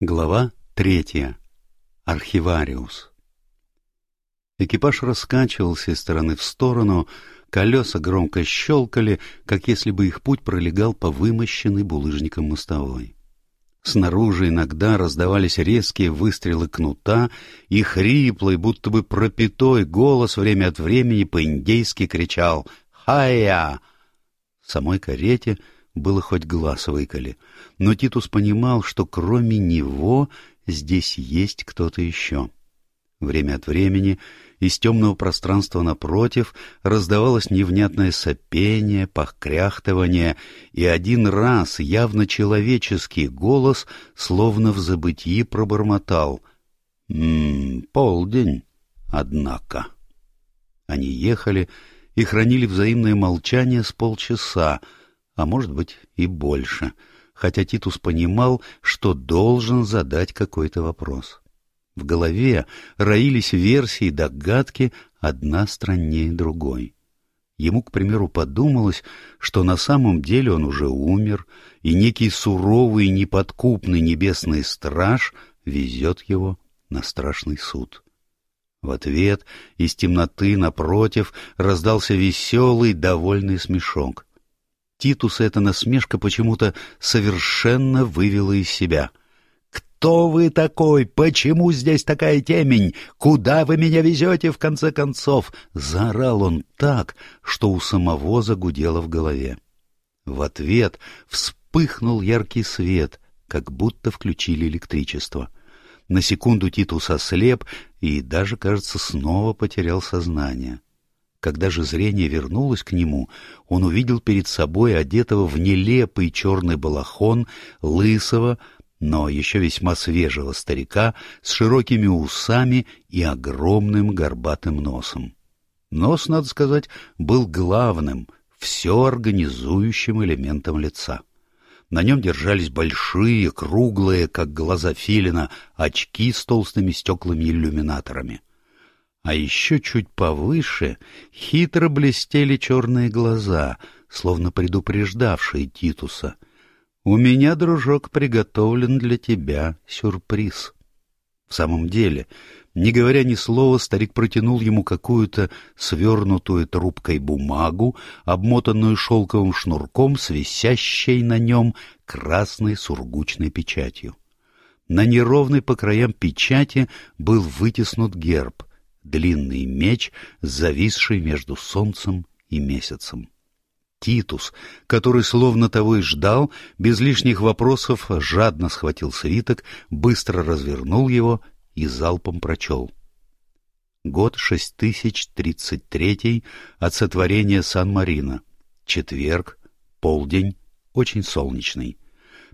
Глава третья. Архивариус. Экипаж раскачивался из стороны в сторону, колеса громко щелкали, как если бы их путь пролегал по вымощенной булыжником мостовой. Снаружи иногда раздавались резкие выстрелы кнута, и хриплый, будто бы пропитой голос время от времени по-индейски кричал «Хая!». В самой карете — было хоть глаз выколи, но Титус понимал, что кроме него здесь есть кто-то еще. Время от времени из темного пространства напротив раздавалось невнятное сопение, похкряхтывание, и один раз явно человеческий голос, словно в забытии, пробормотал «М -м, «Полдень, однако». Они ехали и хранили взаимное молчание с полчаса, а может быть и больше, хотя Титус понимал, что должен задать какой-то вопрос. В голове роились версии догадки, одна страннее другой. Ему, к примеру, подумалось, что на самом деле он уже умер, и некий суровый неподкупный небесный страж везет его на страшный суд. В ответ из темноты напротив раздался веселый, довольный смешок. Титуса эта насмешка почему-то совершенно вывела из себя. «Кто вы такой? Почему здесь такая темень? Куда вы меня везете, в конце концов?» Заорал он так, что у самого загудело в голове. В ответ вспыхнул яркий свет, как будто включили электричество. На секунду Титус ослеп и даже, кажется, снова потерял сознание. Когда же зрение вернулось к нему, он увидел перед собой одетого в нелепый черный балахон, лысого, но еще весьма свежего старика с широкими усами и огромным горбатым носом. Нос, надо сказать, был главным, все организующим элементом лица. На нем держались большие, круглые, как глаза филина, очки с толстыми стеклами-иллюминаторами а еще чуть повыше хитро блестели черные глаза, словно предупреждавшие Титуса. «У меня, дружок, приготовлен для тебя сюрприз». В самом деле, не говоря ни слова, старик протянул ему какую-то свернутую трубкой бумагу, обмотанную шелковым шнурком с на нем красной сургучной печатью. На неровной по краям печати был вытеснут герб длинный меч, зависший между солнцем и месяцем. Титус, который словно того и ждал, без лишних вопросов жадно схватил свиток, быстро развернул его и залпом прочел. Год 6033 от сотворения Сан-Марино. Четверг, полдень, очень солнечный.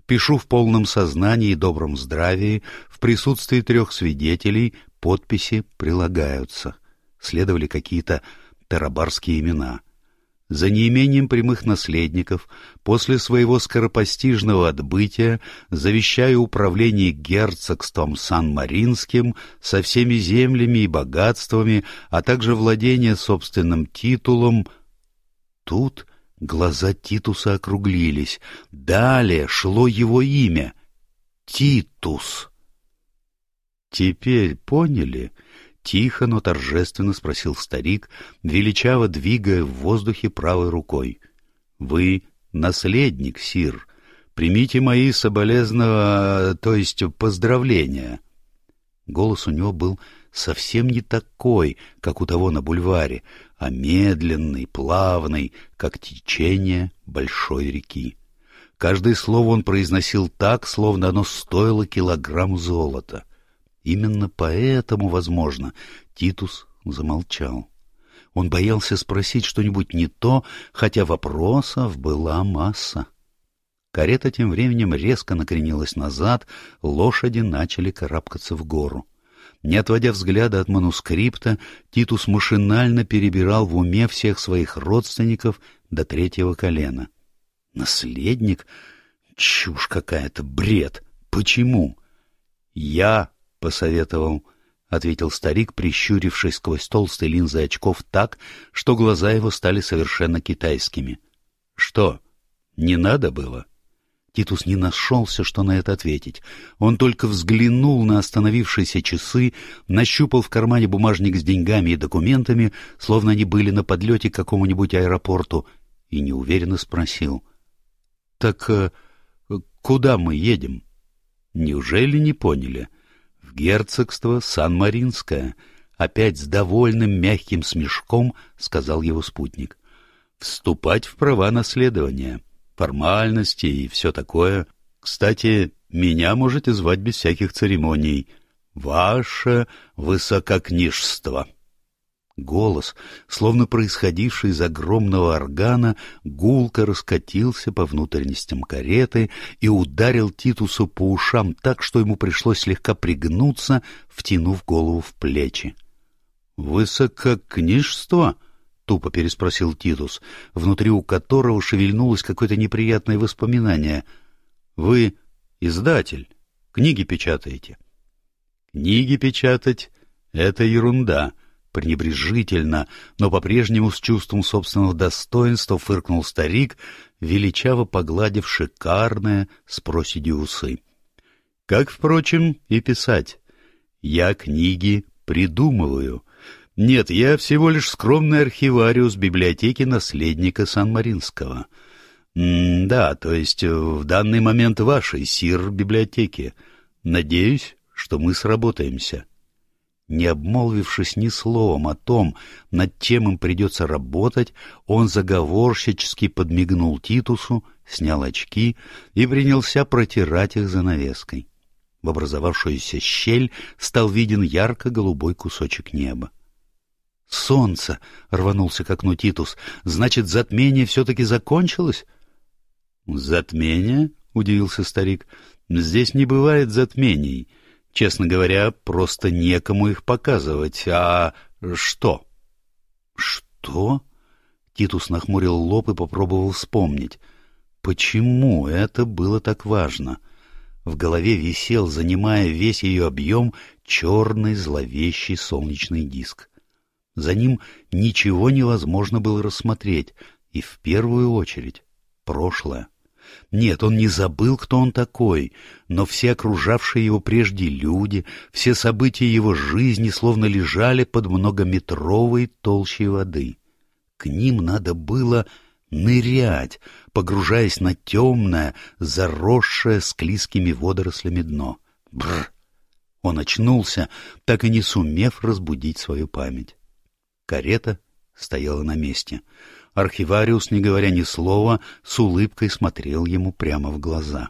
Пишу в полном сознании и добром здравии, в присутствии трех свидетелей, подписи прилагаются. Следовали какие-то тарабарские имена. За неимением прямых наследников, после своего скоропостижного отбытия, завещаю управление герцогством Сан-Маринским со всеми землями и богатствами, а также владение собственным титулом. Тут Глаза Титуса округлились. Далее шло его имя — Титус. «Теперь поняли?» — тихо, но торжественно спросил старик, величаво двигая в воздухе правой рукой. «Вы наследник, сир. Примите мои соболезного, то есть поздравления». Голос у него был совсем не такой, как у того на бульваре, а медленный, плавный, как течение большой реки. Каждое слово он произносил так, словно оно стоило килограмм золота. Именно поэтому, возможно, Титус замолчал. Он боялся спросить что-нибудь не то, хотя вопросов была масса. Карета тем временем резко накренилась назад, лошади начали карабкаться в гору. Не отводя взгляда от манускрипта, Титус машинально перебирал в уме всех своих родственников до третьего колена. Наследник? Чушь какая-то, бред. Почему? Я посоветовал, — ответил старик, прищурившись сквозь толстые линзы очков так, что глаза его стали совершенно китайскими. — Что, не надо было? Титус не нашелся, что на это ответить. Он только взглянул на остановившиеся часы, нащупал в кармане бумажник с деньгами и документами, словно они были на подлете к какому-нибудь аэропорту, и неуверенно спросил. — Так э, куда мы едем? — Неужели не поняли? — герцогство Сан-Маринское. Опять с довольным мягким смешком сказал его спутник. — Вступать в права наследования. — формальности и все такое. Кстати, меня можете звать без всяких церемоний. Ваше высококнижство. Голос, словно происходивший из огромного органа, гулко раскатился по внутренностям кареты и ударил Титусу по ушам так, что ему пришлось слегка пригнуться, втянув голову в плечи. «Высококнижство?» — тупо переспросил Титус, внутри у которого шевельнулось какое-то неприятное воспоминание. — Вы издатель, книги печатаете. — Книги печатать — это ерунда, — пренебрежительно, но по-прежнему с чувством собственного достоинства фыркнул старик, величаво погладив шикарные с проседью усы. — Как, впрочем, и писать. Я книги придумываю — нет, я всего лишь скромный архивариус библиотеки наследника Сан-Маринского. да, то есть э, в данный момент вашей, сир библиотеки. Надеюсь, что мы сработаемся. Не обмолвившись ни словом о том, над чем им придется работать, он заговорщически подмигнул Титусу, снял очки и принялся протирать их занавеской. В образовавшуюся щель стал виден ярко-голубой кусочек неба. «Солнце!» — рванулся к окну Титус. «Значит, затмение все-таки закончилось?» «Затмение?» — удивился старик. «Здесь не бывает затмений. Честно говоря, просто некому их показывать. А что?» «Что?» — Титус нахмурил лоб и попробовал вспомнить. «Почему это было так важно?» В голове висел, занимая весь ее объем, черный зловещий солнечный диск. За ним ничего невозможно было рассмотреть, и в первую очередь прошлое. Нет, он не забыл, кто он такой, но все окружавшие его прежде люди, все события его жизни словно лежали под многометровой толщей воды. К ним надо было нырять, погружаясь на темное, заросшее склизкими водорослями дно. Бррр! Он очнулся, так и не сумев разбудить свою память. Карета стояла на месте. Архивариус, не говоря ни слова, с улыбкой смотрел ему прямо в глаза.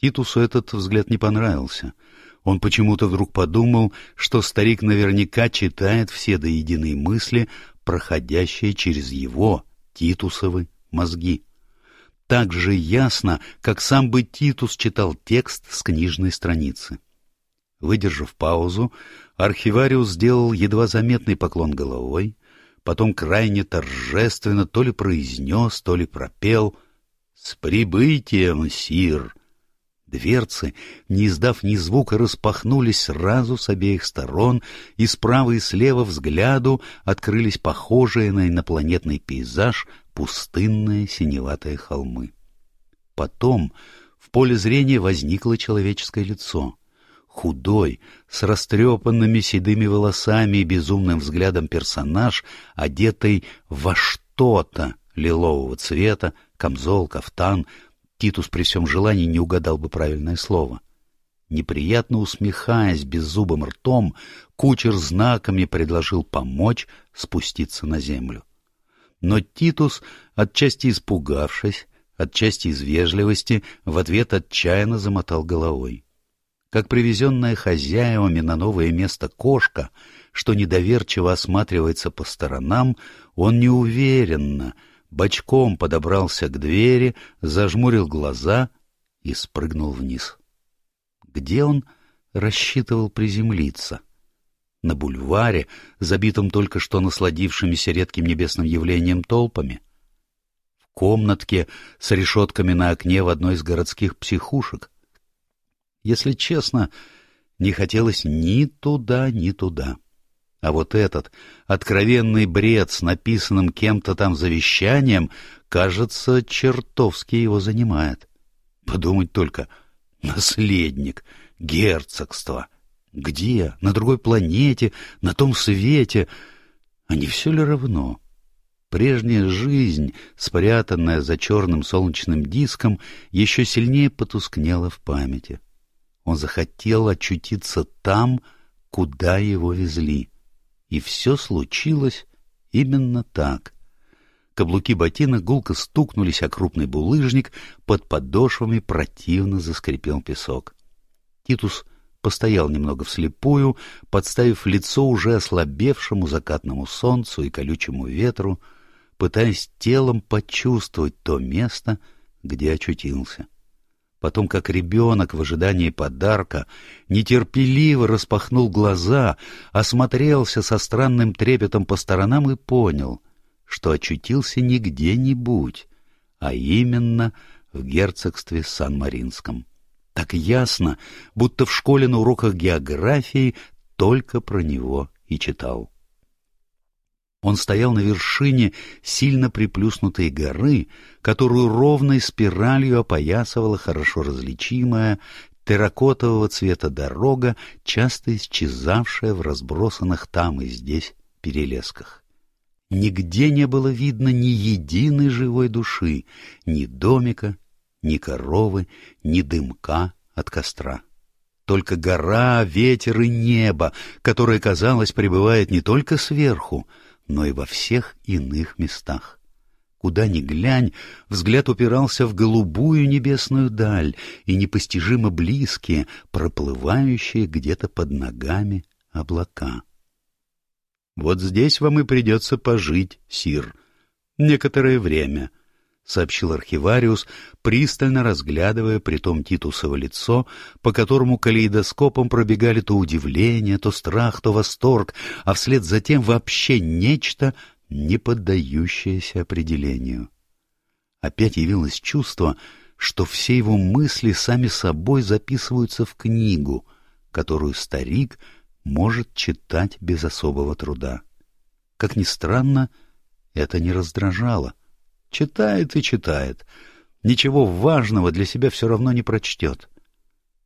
Титусу этот взгляд не понравился. Он почему-то вдруг подумал, что старик наверняка читает все до единой мысли, проходящие через его, Титусовы, мозги. Так же ясно, как сам бы Титус читал текст с книжной страницы. Выдержав паузу, архивариус сделал едва заметный поклон головой, потом крайне торжественно то ли произнес, то ли пропел «С прибытием, сир!» Дверцы, не издав ни звука, распахнулись сразу с обеих сторон, и справа и слева взгляду открылись похожие на инопланетный пейзаж пустынные синеватые холмы. Потом в поле зрения возникло человеческое лицо худой, с растрепанными седыми волосами и безумным взглядом персонаж, одетый во что-то лилового цвета, камзол, кафтан. Титус при всем желании не угадал бы правильное слово. Неприятно усмехаясь беззубым ртом, кучер знаками предложил помочь спуститься на землю. Но Титус, отчасти испугавшись, отчасти из вежливости, в ответ отчаянно замотал головой как привезенная хозяевами на новое место кошка, что недоверчиво осматривается по сторонам, он неуверенно, бочком подобрался к двери, зажмурил глаза и спрыгнул вниз. Где он рассчитывал приземлиться? На бульваре, забитом только что насладившимися редким небесным явлением толпами? В комнатке с решетками на окне в одной из городских психушек — если честно, не хотелось ни туда, ни туда. А вот этот откровенный бред с написанным кем-то там завещанием, кажется, чертовски его занимает. Подумать только, наследник, герцогство. Где? На другой планете, на том свете. А не все ли равно? Прежняя жизнь, спрятанная за черным солнечным диском, еще сильнее потускнела в памяти. Он захотел очутиться там, куда его везли. И все случилось именно так. Каблуки ботинок гулко стукнулись о крупный булыжник, под подошвами противно заскрипел песок. Титус постоял немного вслепую, подставив лицо уже ослабевшему закатному солнцу и колючему ветру, пытаясь телом почувствовать то место, где очутился. Потом, как ребенок в ожидании подарка, нетерпеливо распахнул глаза, осмотрелся со странным трепетом по сторонам и понял, что очутился не где-нибудь, а именно в герцогстве Сан-Маринском. Так ясно, будто в школе на уроках географии только про него и читал. Он стоял на вершине сильно приплюснутой горы, которую ровной спиралью опоясывала хорошо различимая терракотового цвета дорога, часто исчезавшая в разбросанных там и здесь перелесках. Нигде не было видно ни единой живой души, ни домика, ни коровы, ни дымка от костра. Только гора, ветер и небо, которое, казалось, пребывает не только сверху, но и во всех иных местах. Куда ни глянь, взгляд упирался в голубую небесную даль и непостижимо близкие, проплывающие где-то под ногами облака. «Вот здесь вам и придется пожить, сир, некоторое время», — сообщил архивариус, пристально разглядывая притом Титусово лицо, по которому калейдоскопом пробегали то удивление, то страх, то восторг, а вслед за тем вообще нечто, не поддающееся определению. Опять явилось чувство, что все его мысли сами собой записываются в книгу, которую старик — может читать без особого труда. Как ни странно, это не раздражало. Читает и читает. Ничего важного для себя все равно не прочтет.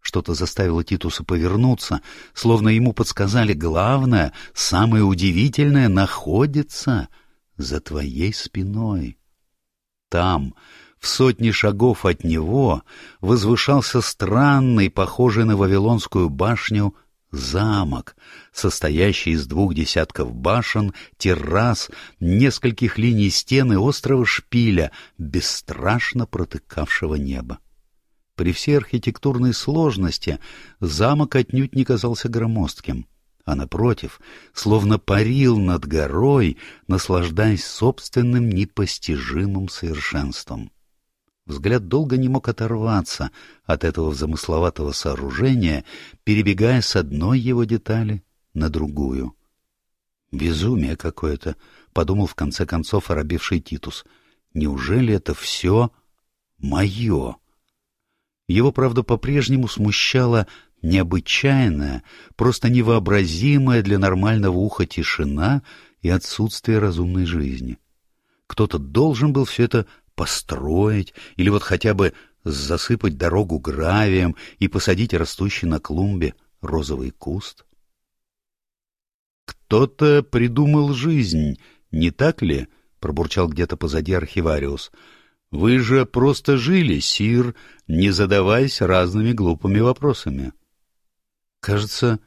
Что-то заставило Титуса повернуться, словно ему подсказали главное, самое удивительное находится за твоей спиной. Там, в сотне шагов от него, возвышался странный, похожий на Вавилонскую башню, замок, состоящий из двух десятков башен, террас, нескольких линий стены острого шпиля, бесстрашно протыкавшего небо. При всей архитектурной сложности замок отнюдь не казался громоздким, а, напротив, словно парил над горой, наслаждаясь собственным непостижимым совершенством. Взгляд долго не мог оторваться от этого замысловатого сооружения, перебегая с одной его детали на другую. «Безумие какое-то», — подумал в конце концов оробевший Титус. «Неужели это все мое?» Его, правда, по-прежнему смущала необычайная, просто невообразимая для нормального уха тишина и отсутствие разумной жизни. Кто-то должен был все это построить или вот хотя бы засыпать дорогу гравием и посадить растущий на клумбе розовый куст? «Кто-то придумал жизнь, не так ли?» — пробурчал где-то позади архивариус. «Вы же просто жили, сир, не задаваясь разными глупыми вопросами». Кажется,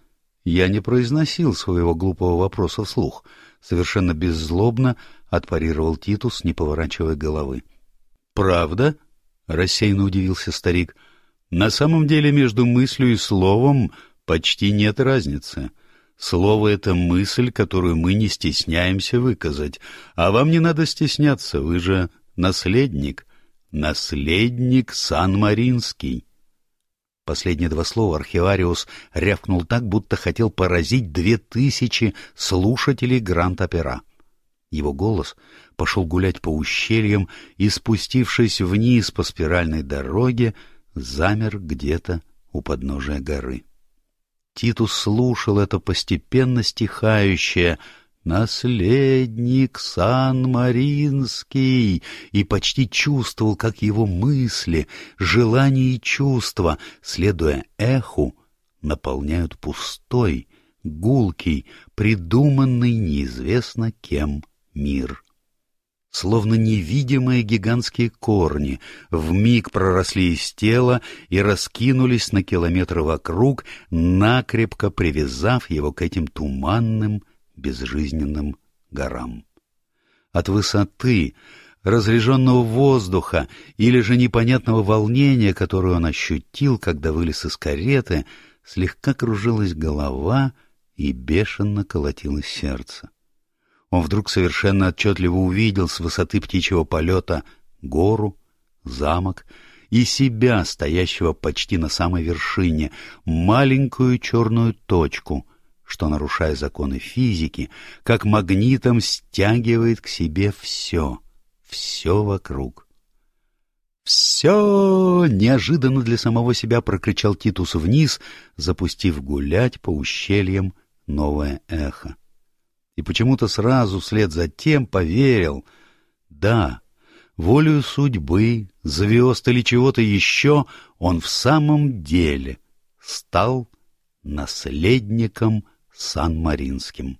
я не произносил своего глупого вопроса вслух. Совершенно беззлобно отпарировал Титус, не поворачивая головы. «Правда?» — рассеянно удивился старик. «На самом деле между мыслью и словом почти нет разницы. Слово — это мысль, которую мы не стесняемся выказать, а вам не надо стесняться, вы же наследник, наследник Сан-Маринский». Последние два слова архивариус рявкнул так, будто хотел поразить две тысячи слушателей Гранд-Опера. Его голос пошел гулять по ущельям и, спустившись вниз по спиральной дороге, замер где-то у подножия горы. Титус слушал это постепенно стихающее наследник Сан-Маринский, и почти чувствовал, как его мысли, желания и чувства, следуя эху, наполняют пустой, гулкий, придуманный неизвестно кем мир. Словно невидимые гигантские корни вмиг проросли из тела и раскинулись на километры вокруг, накрепко привязав его к этим туманным, безжизненным горам. От высоты, разреженного воздуха или же непонятного волнения, которое он ощутил, когда вылез из кареты, слегка кружилась голова и бешено колотилось сердце. Он вдруг совершенно отчетливо увидел с высоты птичьего полета гору, замок и себя, стоящего почти на самой вершине, маленькую черную точку, что, нарушая законы физики, как магнитом стягивает к себе все, все вокруг. «Все!» — неожиданно для самого себя прокричал Титус вниз, запустив гулять по ущельям новое эхо и почему-то сразу вслед за тем поверил. Да, волею судьбы, звезд или чего-то еще он в самом деле стал наследником Сан-Маринским.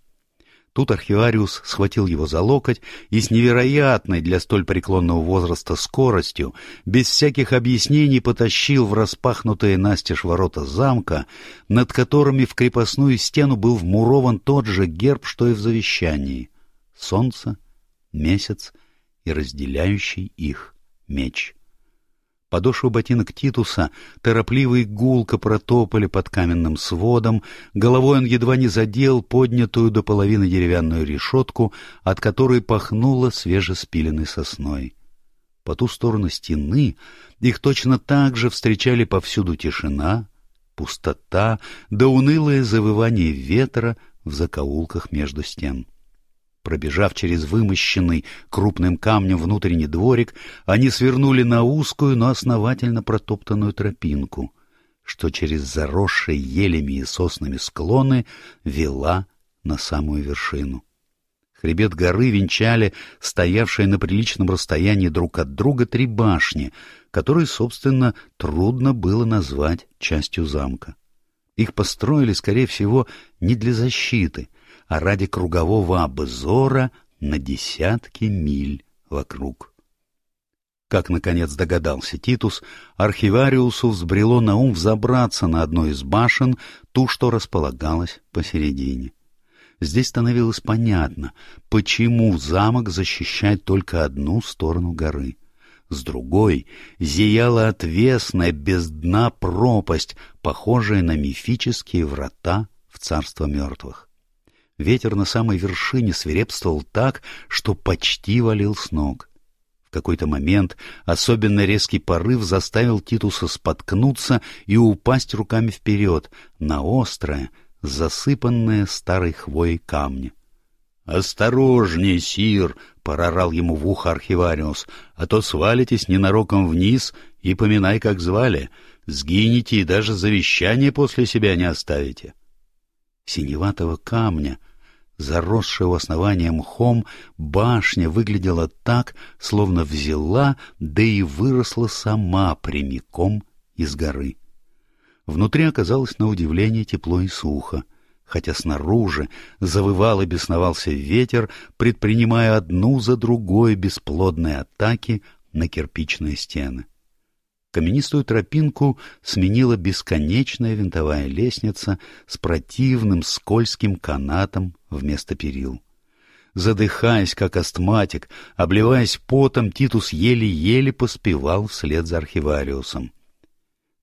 Тут архивариус схватил его за локоть и с невероятной для столь преклонного возраста скоростью, без всяких объяснений потащил в распахнутые настежь ворота замка, над которыми в крепостную стену был вмурован тот же герб, что и в завещании — солнце, месяц и разделяющий их меч. Подошвы ботинок Титуса торопливо и гулко протопали под каменным сводом, головой он едва не задел поднятую до половины деревянную решетку, от которой пахнуло свежеспиленной сосной. По ту сторону стены их точно так же встречали повсюду тишина, пустота да унылое завывание ветра в закоулках между стен. Пробежав через вымощенный крупным камнем внутренний дворик, они свернули на узкую, но основательно протоптанную тропинку, что через заросшие елями и соснами склоны вела на самую вершину. Хребет горы венчали стоявшие на приличном расстоянии друг от друга три башни, которые, собственно, трудно было назвать частью замка. Их построили, скорее всего, не для защиты, а ради кругового обзора на десятки миль вокруг. Как, наконец, догадался Титус, архивариусу взбрело на ум взобраться на одну из башен, ту, что располагалась посередине. Здесь становилось понятно, почему замок защищает только одну сторону горы. С другой зияла отвесная без дна пропасть, похожая на мифические врата в царство мертвых. Ветер на самой вершине свирепствовал так, что почти валил с ног. В какой-то момент особенно резкий порыв заставил Титуса споткнуться и упасть руками вперед на острое, засыпанное старой хвоей камни. «Осторожнее, сир!» — прорал ему в ухо архивариус, «а то свалитесь ненароком вниз и поминай, как звали. Сгинете и даже завещание после себя не оставите» синеватого камня, заросшего основанием мхом, башня выглядела так, словно взяла, да и выросла сама прямиком из горы. Внутри оказалось на удивление тепло и сухо, хотя снаружи завывал и бесновался ветер, предпринимая одну за другой бесплодные атаки на кирпичные стены. Каменистую тропинку сменила бесконечная винтовая лестница с противным скользким канатом вместо перил. Задыхаясь, как астматик, обливаясь потом, Титус еле-еле поспевал вслед за архивариусом.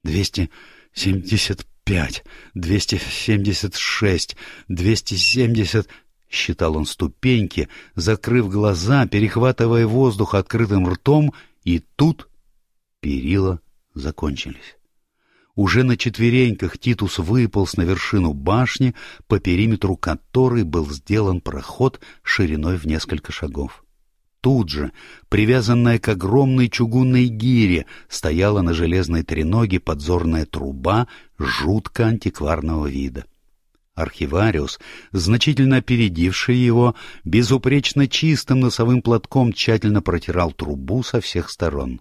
«Двести семьдесят пять, двести семьдесят шесть, двести семьдесят...» Считал он ступеньки, закрыв глаза, перехватывая воздух открытым ртом, и тут Перила закончились. Уже на четвереньках Титус выполз на вершину башни, по периметру которой был сделан проход шириной в несколько шагов. Тут же, привязанная к огромной чугунной гире, стояла на железной треноге подзорная труба жутко антикварного вида. Архивариус, значительно опередивший его, безупречно чистым носовым платком тщательно протирал трубу со всех сторон.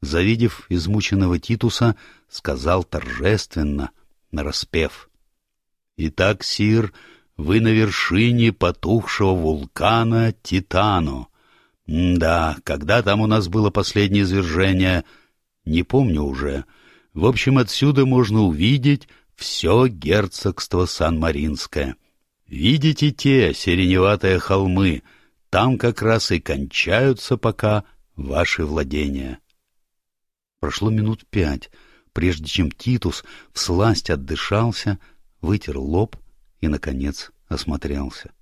Завидев измученного Титуса, сказал торжественно, нараспев. — Итак, сир, вы на вершине потухшего вулкана Титану. да, когда там у нас было последнее извержение, не помню уже. В общем, отсюда можно увидеть все герцогство Сан-Маринское. Видите те сиреневатые холмы, там как раз и кончаются пока ваши владения. Прошло минут пять, прежде чем Титус всласть отдышался, вытер лоб и, наконец, осмотрелся.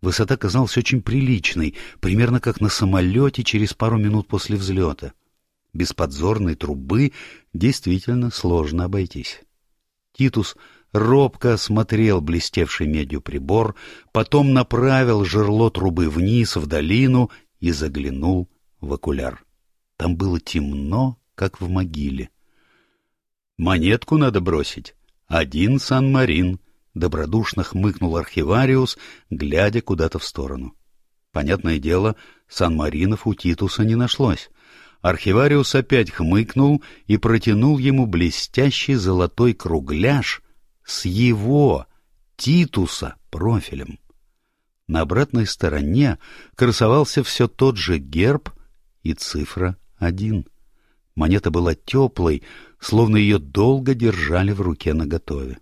Высота казалась очень приличной, примерно как на самолете через пару минут после взлета. Без подзорной трубы действительно сложно обойтись. Титус робко осмотрел блестевший медью прибор, потом направил жерло трубы вниз в долину и заглянул в окуляр. Там было темно, как в могиле. «Монетку надо бросить. Один Сан-Марин», — добродушно хмыкнул архивариус, глядя куда-то в сторону. Понятное дело, Сан-Маринов у Титуса не нашлось. Архивариус опять хмыкнул и протянул ему блестящий золотой кругляш с его, Титуса, профилем. На обратной стороне красовался все тот же герб и цифра один. Монета была теплой, словно ее долго держали в руке наготове.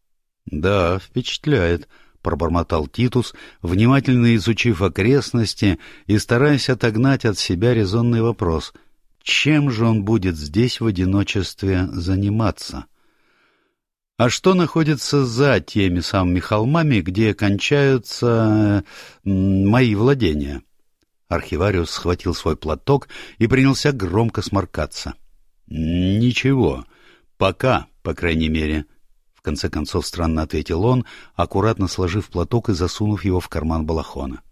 — Да, впечатляет, — пробормотал Титус, внимательно изучив окрестности и стараясь отогнать от себя резонный вопрос — чем же он будет здесь в одиночестве заниматься? А что находится за теми самыми холмами, где кончаются мои владения? Архивариус схватил свой платок и принялся громко сморкаться. «Ничего. Пока, по крайней мере». В конце концов странно ответил он, аккуратно сложив платок и засунув его в карман балахона.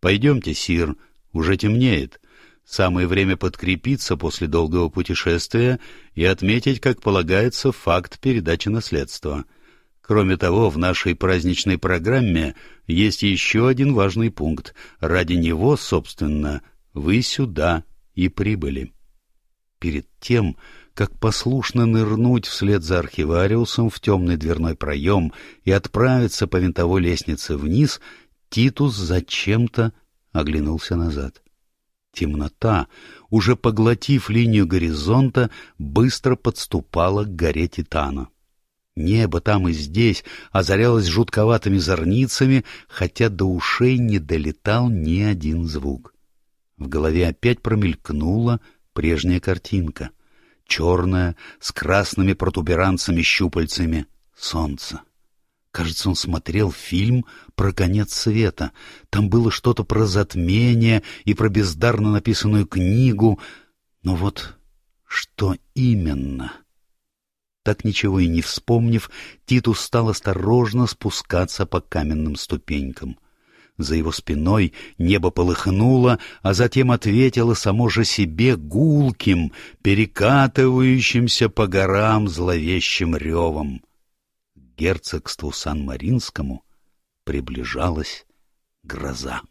«Пойдемте, Сир, уже темнеет. Самое время подкрепиться после долгого путешествия и отметить, как полагается, факт передачи наследства. Кроме того, в нашей праздничной программе есть еще один важный пункт. Ради него, собственно, вы сюда и прибыли. Перед тем, как послушно нырнуть вслед за архивариусом в темный дверной проем и отправиться по винтовой лестнице вниз, Титус зачем-то оглянулся назад. Темнота, уже поглотив линию горизонта, быстро подступала к горе Титана. Небо там и здесь озарялось жутковатыми зорницами, хотя до ушей не долетал ни один звук. В голове опять промелькнула прежняя картинка. Черная, с красными протуберанцами-щупальцами, солнце. Кажется, он смотрел фильм про конец света. Там было что-то про затмение и про бездарно написанную книгу. Но вот что именно? Так ничего и не вспомнив, Титус стал осторожно спускаться по каменным ступенькам. За его спиной небо полыхнуло, а затем ответило само же себе гулким, перекатывающимся по горам зловещим ревом герцогству Сан-Маринскому приближалась гроза.